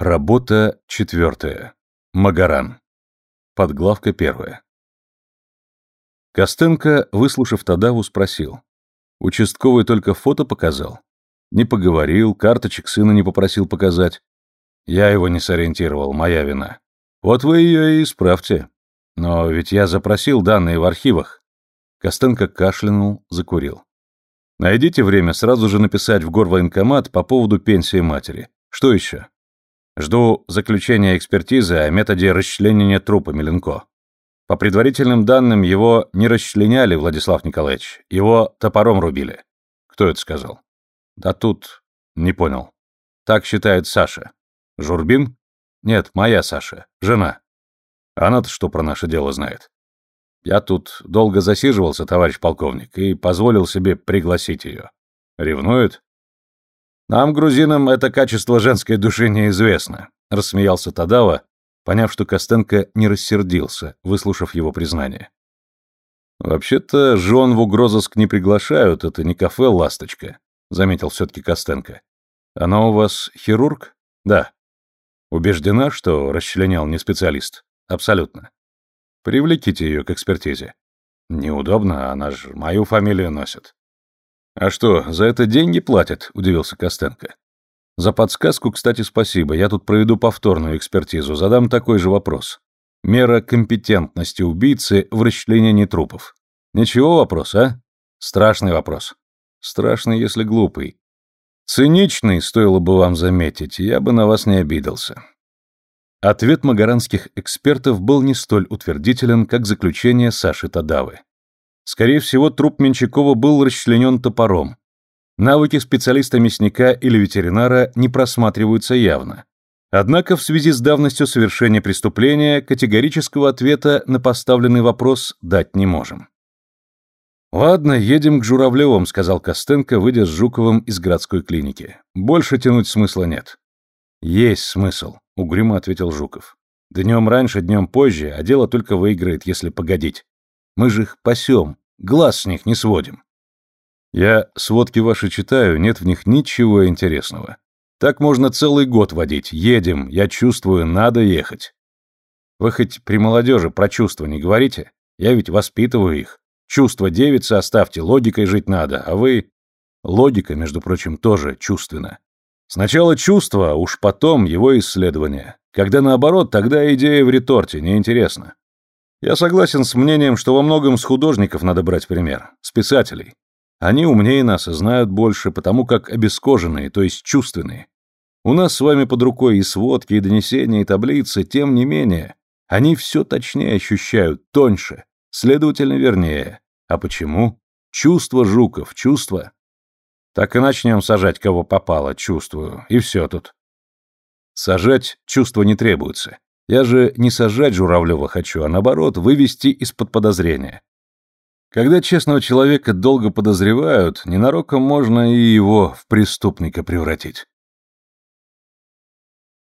Работа четвертая. Магаран. Подглавка первая. Костенко, выслушав Тадаву, спросил. Участковый только фото показал? Не поговорил, карточек сына не попросил показать. Я его не сориентировал, моя вина. Вот вы ее и исправьте. Но ведь я запросил данные в архивах. Костенко кашлянул, закурил. Найдите время сразу же написать в горвоенкомат по поводу пенсии матери. Что еще? Жду заключения экспертизы о методе расчленения трупа Миленко. По предварительным данным, его не расчленяли, Владислав Николаевич. Его топором рубили. Кто это сказал? Да тут... Не понял. Так считает Саша. Журбин? Нет, моя Саша. Жена. Она-то что про наше дело знает? Я тут долго засиживался, товарищ полковник, и позволил себе пригласить ее. Ревнует? Нам, грузинам, это качество женской души неизвестно, рассмеялся Тадава, поняв, что Костенко не рассердился, выслушав его признание. Вообще-то жен в угрозыск не приглашают, это не кафе «Ласточка», заметил все-таки Костенко. Она у вас хирург? Да. Убеждена, что расчленял не специалист? Абсолютно. Привлеките ее к экспертизе. Неудобно, она же мою фамилию носит. «А что, за это деньги платят?» – удивился Костенко. «За подсказку, кстати, спасибо. Я тут проведу повторную экспертизу, задам такой же вопрос. Мера компетентности убийцы в расчленении трупов. Ничего вопрос, а? Страшный вопрос. Страшный, если глупый. Циничный, стоило бы вам заметить, я бы на вас не обиделся». Ответ магаранских экспертов был не столь утвердителен, как заключение Саши Тадавы. Скорее всего, труп Менчакова был расчленен топором. Навыки специалиста-мясника или ветеринара не просматриваются явно. Однако в связи с давностью совершения преступления категорического ответа на поставленный вопрос дать не можем. «Ладно, едем к Журавлевым», — сказал Костенко, выйдя с Жуковым из городской клиники. «Больше тянуть смысла нет». «Есть смысл», — угрюмо ответил Жуков. «Днем раньше, днем позже, а дело только выиграет, если погодить. Мы же их пасем, глаз с них не сводим. Я сводки ваши читаю, нет в них ничего интересного. Так можно целый год водить. Едем, я чувствую, надо ехать. Вы хоть при молодежи про чувства не говорите? Я ведь воспитываю их. Чувства девицы оставьте, логикой жить надо, а вы... Логика, между прочим, тоже чувственна. Сначала чувство, а уж потом его исследование. Когда наоборот, тогда идея в реторте, неинтересно. Я согласен с мнением, что во многом с художников надо брать пример, с писателей. Они умнее нас и знают больше, потому как обескоженные, то есть чувственные. У нас с вами под рукой и сводки, и донесения, и таблицы, тем не менее, они все точнее ощущают, тоньше, следовательно, вернее. А почему? Чувство, Жуков, чувство. Так и начнем сажать, кого попало, чувствую, и все тут. Сажать чувства не требуется. Я же не сажать Журавлева хочу, а наоборот, вывести из-под подозрения. Когда честного человека долго подозревают, ненароком можно и его в преступника превратить.